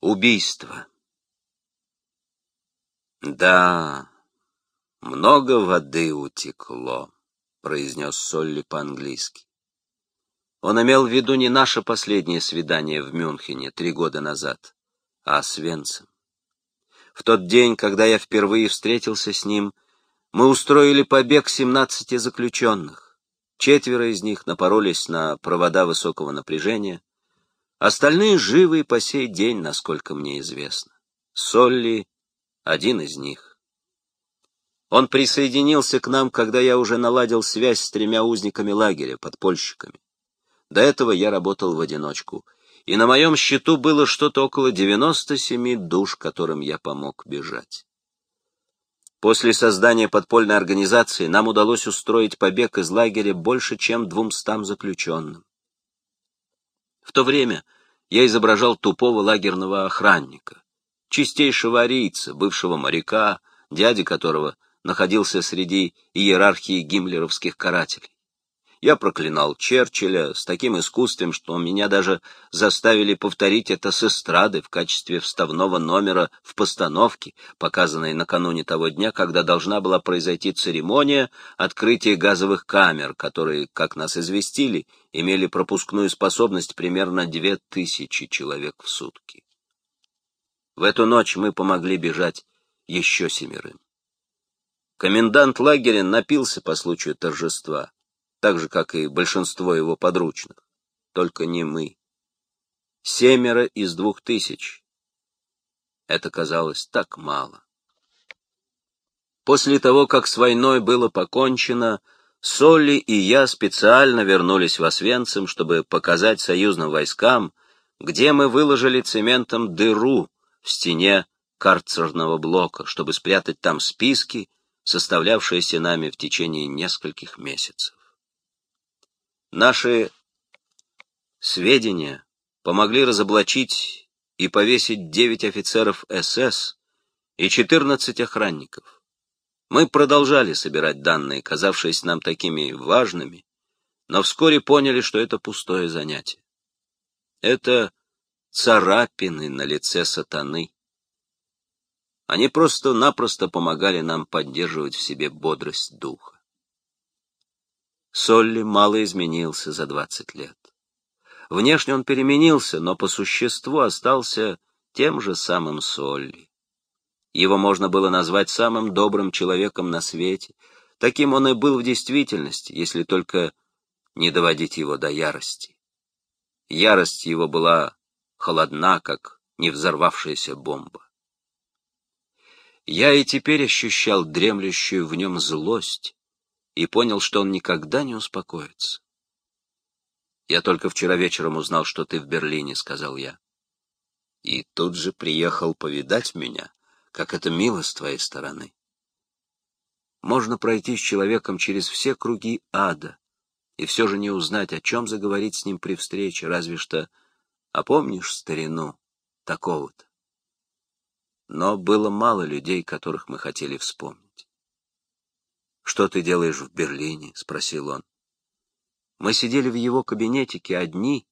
Убийство. Да, много воды утекло, произнес Солли по-английски. Он имел в виду не наше последнее свидание в Мюнхене три года назад, а с Венцем. В тот день, когда я впервые встретился с ним, мы устроили побег 17 заключенных. Четверо из них напоролись на провода высокого напряжения, Остальные живы и по сей день, насколько мне известно. Солли — один из них. Он присоединился к нам, когда я уже наладил связь с тремя узниками лагеря, подпольщиками. До этого я работал в одиночку, и на моем счету было что-то около 97 душ, которым я помог бежать. После создания подпольной организации нам удалось устроить побег из лагеря больше, чем двумстам заключенным. В то время я изображал тупого лагерного охранника, чистейшего арийца, бывшего моряка, дяди которого находился среди иерархии гиммлеровских карателей. Я проклинал Черчилля с таким искусством, что меня даже заставили повторить это с эстрады в качестве вставного номера в постановке, показанной накануне того дня, когда должна была произойти церемония открытия газовых камер, которые, как нас известили, имели пропускную способность примерно две тысячи человек в сутки. В эту ночь мы помогли бежать еще семерым. Комендант лагеря напился по случаю торжества так же, как и большинство его подручных. Только не мы. Семеро из двух тысяч. Это казалось так мало. После того, как с войной было покончено, Солли и я специально вернулись в Освенцим, чтобы показать союзным войскам, где мы выложили цементом дыру в стене карцерного блока, чтобы спрятать там списки, составлявшиеся нами в течение нескольких месяцев. Наши сведения помогли разоблачить и повесить девять офицеров СС и четырнадцать охранников. Мы продолжали собирать данные, казавшиеся нам такими важными, но вскоре поняли, что это пустое занятие. Это царапины на лице сатаны. Они просто-напросто помогали нам поддерживать в себе бодрость духа. Солли мало изменился за двадцать лет. Внешне он переменился, но по существу остался тем же самым Солли. Его можно было назвать самым добрым человеком на свете. Таким он и был в действительности, если только не доводить его до ярости. Ярость его была холодна, как не взорвавшаяся бомба. Я и теперь ощущал дремлющую в нем злость, и понял, что он никогда не успокоится. «Я только вчера вечером узнал, что ты в Берлине», — сказал я. «И тут же приехал повидать меня, как это мило с твоей стороны. Можно пройти с человеком через все круги ада и все же не узнать, о чем заговорить с ним при встрече, разве что «А помнишь старину такого-то?» Но было мало людей, которых мы хотели вспомнить. «Что ты делаешь в Берлине?» — спросил он. Мы сидели в его кабинетике одни,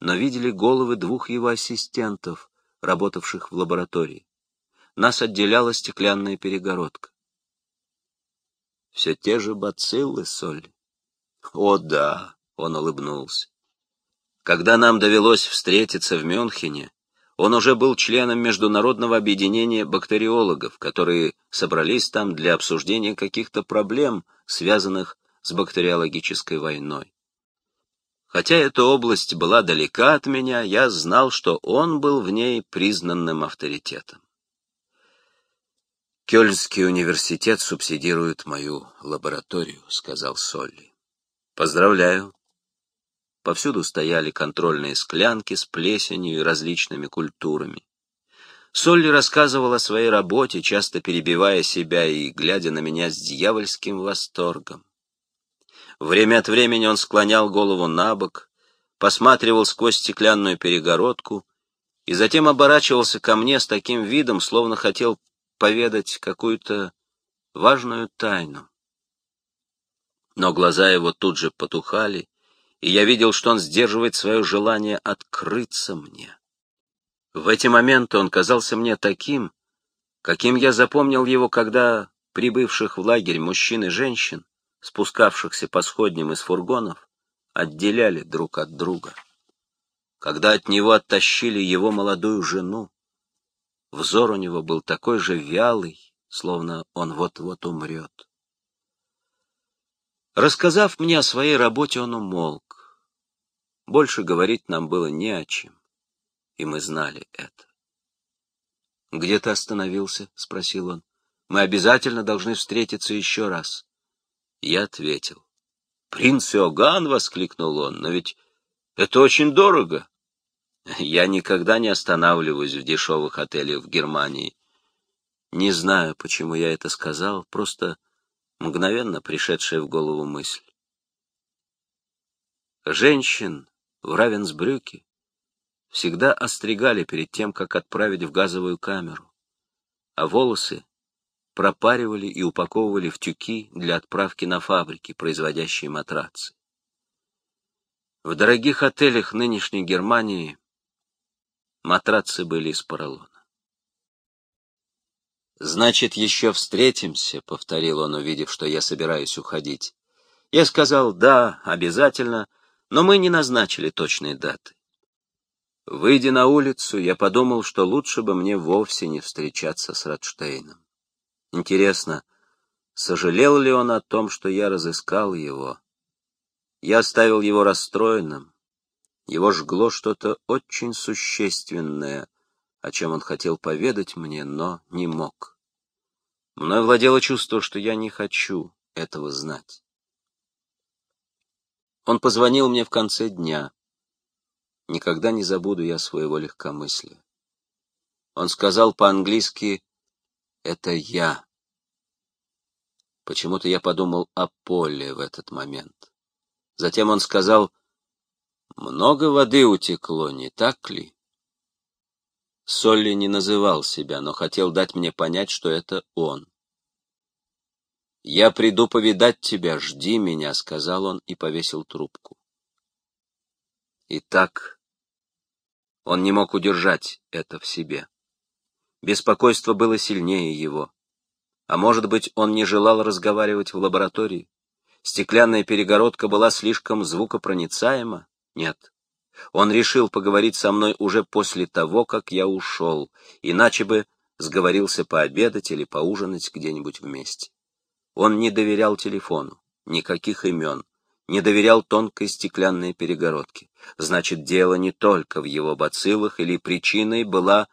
но видели головы двух его ассистентов, работавших в лаборатории. Нас отделяла стеклянная перегородка. Все те же бациллы, Соль. О, да, он улыбнулся. Когда нам довелось встретиться в Мюнхене, он уже был членом Международного объединения бактериологов, которые собрались там для обсуждения каких-то проблем, связанных с бактериологической войной. Хотя эта область была далека от меня, я знал, что он был в ней признанным авторитетом. «Кёльнский университет субсидирует мою лабораторию», — сказал Солли. «Поздравляю. Повсюду стояли контрольные склянки с плесенью и различными культурами. Солли рассказывал о своей работе, часто перебивая себя и глядя на меня с дьявольским восторгом. Время от времени он склонял голову на бок, посматривал сквозь стеклянную перегородку и затем оборачивался ко мне с таким видом, словно хотел поведать какую-то важную тайну. Но глаза его тут же потухали, и я видел, что он сдерживает свое желание открыться мне. В эти моменты он казался мне таким, каким я запомнил его, когда прибывших в лагерь мужчин и женщин, спускавшихся по сходням из фургонов, отделяли друг от друга. Когда от него оттащили его молодую жену, взор у него был такой же вялый, словно он вот-вот умрет. Рассказав мне о своей работе, он умолк. Больше говорить нам было не о чем и мы знали это. «Где ты остановился?» — спросил он. «Мы обязательно должны встретиться еще раз». Я ответил. «Принц Иоганн!» — воскликнул он. «Но ведь это очень дорого!» Я никогда не останавливаюсь в дешевых отелях в Германии. Не знаю, почему я это сказал, просто мгновенно пришедшая в голову мысль. Женщин в Равенсбрюке всегда остригали перед тем, как отправить в газовую камеру, а волосы пропаривали и упаковывали в тюки для отправки на фабрики, производящие матрацы. В дорогих отелях нынешней Германии матрацы были из поролона. «Значит, еще встретимся», — повторил он, увидев, что я собираюсь уходить. Я сказал «да, обязательно», но мы не назначили точной даты. Выйдя на улицу, я подумал, что лучше бы мне вовсе не встречаться с Радштейном. Интересно, сожалел ли он о том, что я разыскал его? Я оставил его расстроенным. Его жгло что-то очень существенное, о чем он хотел поведать мне, но не мог. Мной владело чувство, что я не хочу этого знать. Он позвонил мне в конце дня. Никогда не забуду я своего легкомыслия. Он сказал по-английски «Это я». Почему-то я подумал о Поле в этот момент. Затем он сказал «Много воды утекло, не так ли?» Солли не называл себя, но хотел дать мне понять, что это он. «Я приду повидать тебя, жди меня», — сказал он и повесил трубку. Итак, он не мог удержать это в себе. Беспокойство было сильнее его. А может быть, он не желал разговаривать в лаборатории? Стеклянная перегородка была слишком звукопроницаема? Нет. Он решил поговорить со мной уже после того, как я ушел, иначе бы сговорился пообедать или поужинать где-нибудь вместе. Он не доверял телефону, никаких имен, не доверял тонкой стеклянной перегородке. Значит, дело не только в его бациллах или причиной была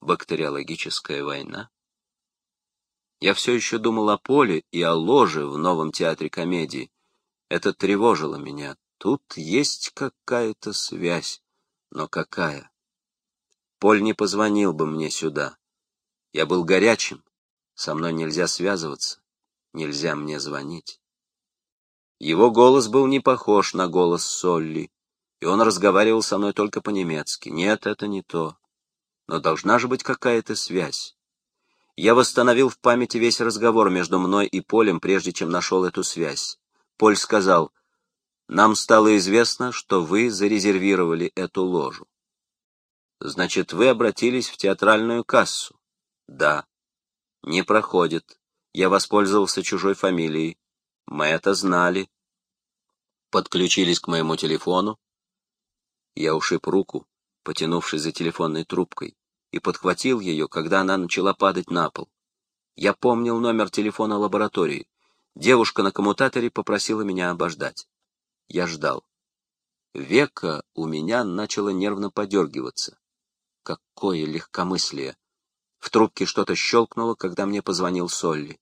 бактериологическая война? Я все еще думал о Поле и о ложе в новом театре комедии. Это тревожило меня. Тут есть какая-то связь. Но какая? Поль не позвонил бы мне сюда. Я был горячим. Со мной нельзя связываться. Нельзя мне звонить. Его голос был не похож на голос Солли, и он разговаривал со мной только по-немецки. Нет, это не то. Но должна же быть какая-то связь. Я восстановил в памяти весь разговор между мной и Полем, прежде чем нашел эту связь. Поль сказал, «Нам стало известно, что вы зарезервировали эту ложу». «Значит, вы обратились в театральную кассу?» «Да». «Не проходит. Я воспользовался чужой фамилией. Мы это знали. Подключились к моему телефону. Я ушиб руку, потянувшись за телефонной трубкой, и подхватил ее, когда она начала падать на пол. Я помнил номер телефона лаборатории. Девушка на коммутаторе попросила меня обождать. Я ждал. Века у меня начало нервно подергиваться. Какое легкомыслие! В трубке что-то щелкнуло, когда мне позвонил Солли.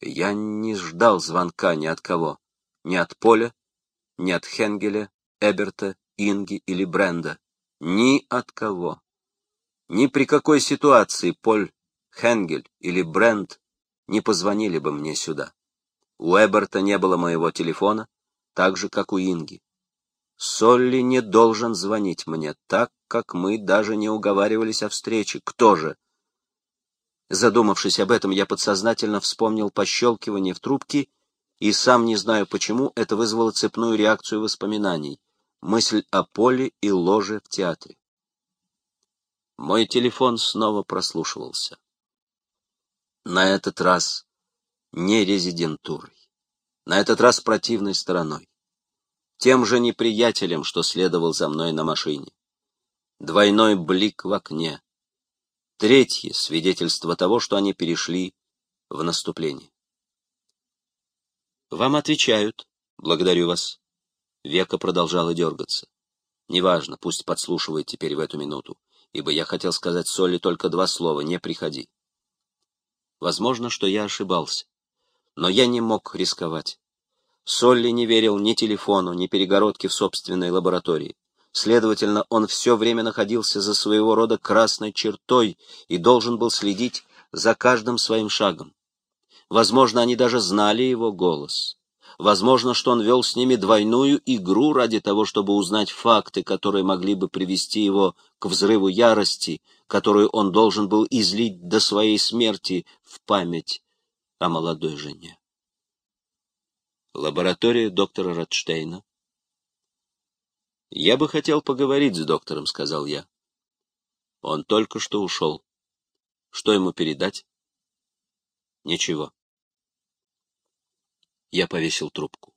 Я не ждал звонка ни от кого, ни от Поля, ни от Хенгеля, Эберта, Инги или Бренда, ни от кого. Ни при какой ситуации Поль, Хенгель или Бренд не позвонили бы мне сюда. У Эберта не было моего телефона, так же, как у Инги. Солли не должен звонить мне, так как мы даже не уговаривались о встрече. Кто же? Задумавшись об этом, я подсознательно вспомнил пощелкивание в трубке, и сам не знаю почему, это вызвало цепную реакцию воспоминаний, мысль о поле и ложе в театре. Мой телефон снова прослушивался. На этот раз не резидентурой, на этот раз противной стороной, тем же неприятелем, что следовал за мной на машине. Двойной блик в окне. Третье свидетельство того, что они перешли в наступление. Вам отвечают. Благодарю вас. Века продолжала дергаться. Неважно, пусть подслушивает теперь в эту минуту, ибо я хотел сказать Солли только два слова «не приходи». Возможно, что я ошибался, но я не мог рисковать. Солли не верил ни телефону, ни перегородке в собственной лаборатории. Следовательно, он все время находился за своего рода красной чертой и должен был следить за каждым своим шагом. Возможно, они даже знали его голос. Возможно, что он вел с ними двойную игру ради того, чтобы узнать факты, которые могли бы привести его к взрыву ярости, которую он должен был излить до своей смерти в память о молодой жене. Лаборатория доктора Ротштейна. «Я бы хотел поговорить с доктором», — сказал я. Он только что ушел. Что ему передать? Ничего. Я повесил трубку.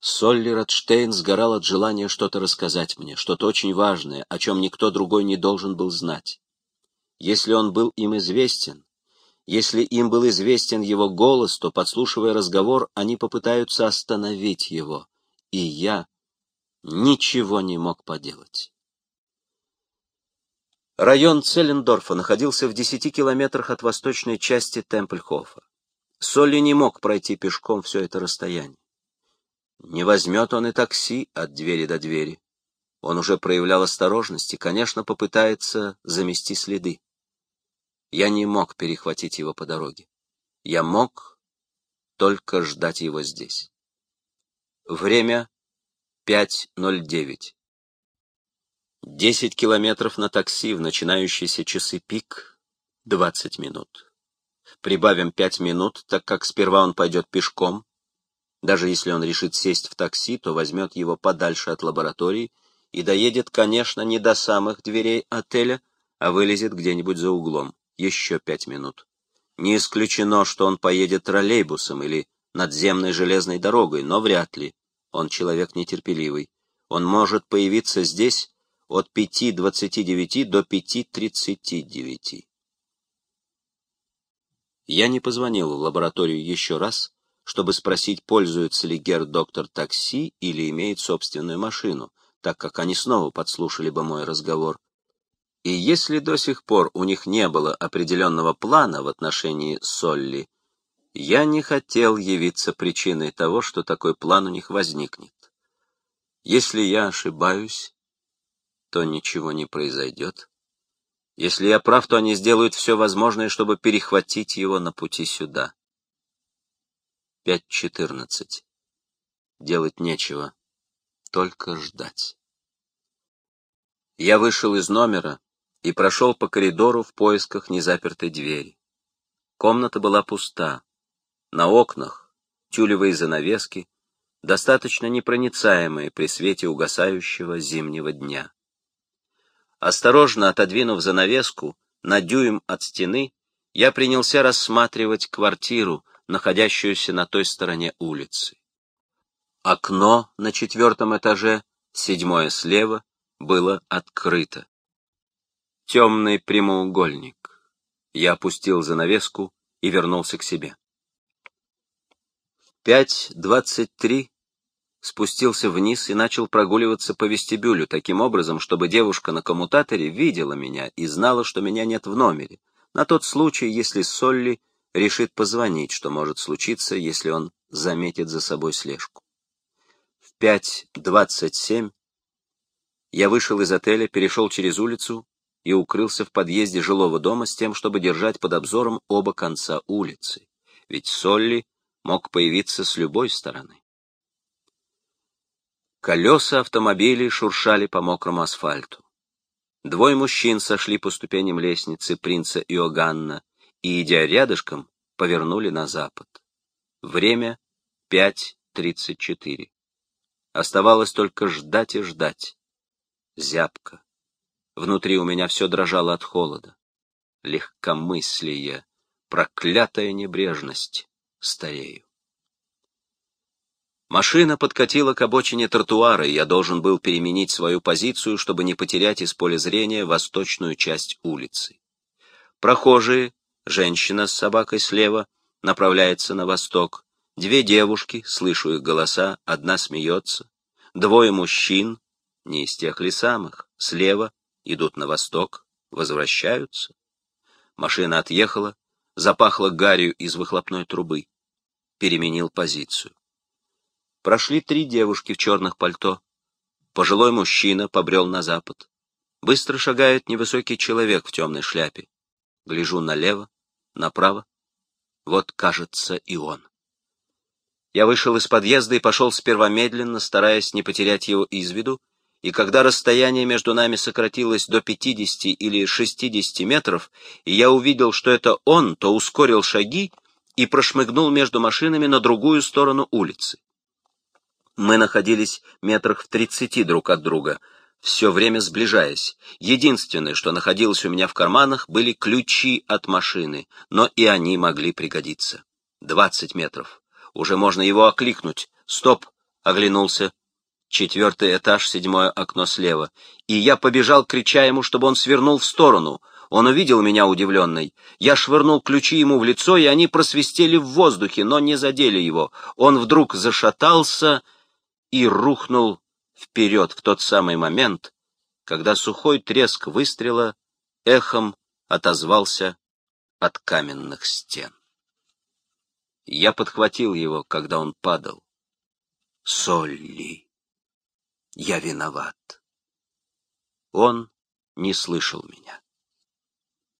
Солли Ротштейн сгорал от желания что-то рассказать мне, что-то очень важное, о чем никто другой не должен был знать. Если он был им известен, если им был известен его голос, то, подслушивая разговор, они попытаются остановить его. И я ничего не мог поделать. Район Целлендорфа находился в десяти километрах от восточной части Темпельхофа. Солли не мог пройти пешком все это расстояние. Не возьмет он и такси от двери до двери. Он уже проявлял осторожность и, конечно, попытается замести следы. Я не мог перехватить его по дороге. Я мог только ждать его здесь. Время 5.09. Десять километров на такси в начинающиеся часы пик — двадцать минут прибавим пять минут, так как сперва он пойдет пешком. Даже если он решит сесть в такси, то возьмет его подальше от лаборатории и доедет, конечно, не до самых дверей отеля, а вылезет где-нибудь за углом. Еще пять минут. Не исключено, что он поедет троллейбусом или надземной железной дорогой, но вряд ли. Он человек нетерпеливый. Он может появиться здесь от 5.29 до 5.39. Я не позвонил в лабораторию еще раз, чтобы спросить, пользуется ли гер-доктор такси или имеет собственную машину, так как они снова подслушали бы мой разговор. И если до сих пор у них не было определенного плана в отношении Солли, я не хотел явиться причиной того, что такой план у них возникнет. Если я ошибаюсь, то ничего не произойдет. Если я прав, то они сделают все возможное, чтобы перехватить его на пути сюда. 5.14. Делать нечего, только ждать. Я вышел из номера и прошел по коридору в поисках незапертой двери. Комната была пуста. На окнах тюлевые занавески, достаточно непроницаемые при свете угасающего зимнего дня. Осторожно отодвинув занавеску на дюйм от стены, я принялся рассматривать квартиру, находящуюся на той стороне улицы. Окно на четвертом этаже, седьмое слева, было открыто. Темный прямоугольник. Я опустил занавеску и вернулся к себе. В пять двадцать три спустился вниз и начал прогуливаться по вестибюлю, таким образом, чтобы девушка на коммутаторе видела меня и знала, что меня нет в номере, на тот случай, если Солли решит позвонить, что может случиться, если он заметит за собой слежку. В 5.27 я вышел из отеля, перешел через улицу и укрылся в подъезде жилого дома с тем, чтобы держать под обзором оба конца улицы, ведь Солли мог появиться с любой стороны. Колеса автомобилей шуршали по мокрому асфальту. Двое мужчин сошли по ступеням лестницы принца Иоганна и, идя рядышком, повернули на запад. Время 5.34. Оставалось только ждать и ждать. Зябко. Внутри у меня все дрожало от холода. Легкомыслие, проклятая небрежность. Старею. Машина подкатила к обочине тротуара, и я должен был переменить свою позицию, чтобы не потерять из поля зрения восточную часть улицы. Прохожие, женщина с собакой слева, направляется на восток. Две девушки, слышу их голоса, одна смеется. Двое мужчин, не из тех ли самых, слева, идут на восток, возвращаются. Машина отъехала, запахла гарью из выхлопной трубы. Переменил позицию. Прошли три девушки в черных пальто. Пожилой мужчина побрел на запад. Быстро шагает невысокий человек в темной шляпе. Гляжу налево, направо. Вот, кажется, и он. Я вышел из подъезда и пошел сперва медленно, стараясь не потерять его из виду, и когда расстояние между нами сократилось до 50 или 60 метров, и я увидел, что это он, то ускорил шаги и прошмыгнул между машинами на другую сторону улицы. Мы находились метрах в тридцати друг от друга, все время сближаясь. Единственное, что находилось у меня в карманах, были ключи от машины, но и они могли пригодиться. Двадцать метров. Уже можно его окликнуть. Стоп! Оглянулся. Четвертый этаж, седьмое окно слева. И я побежал, крича ему, чтобы он свернул в сторону. Он увидел меня удивленный. Я швырнул ключи ему в лицо, и они просвистели в воздухе, но не задели его. Он вдруг зашатался и рухнул вперед в тот самый момент, когда сухой треск выстрела эхом отозвался от каменных стен. Я подхватил его, когда он падал. Солли, я виноват. Он не слышал меня.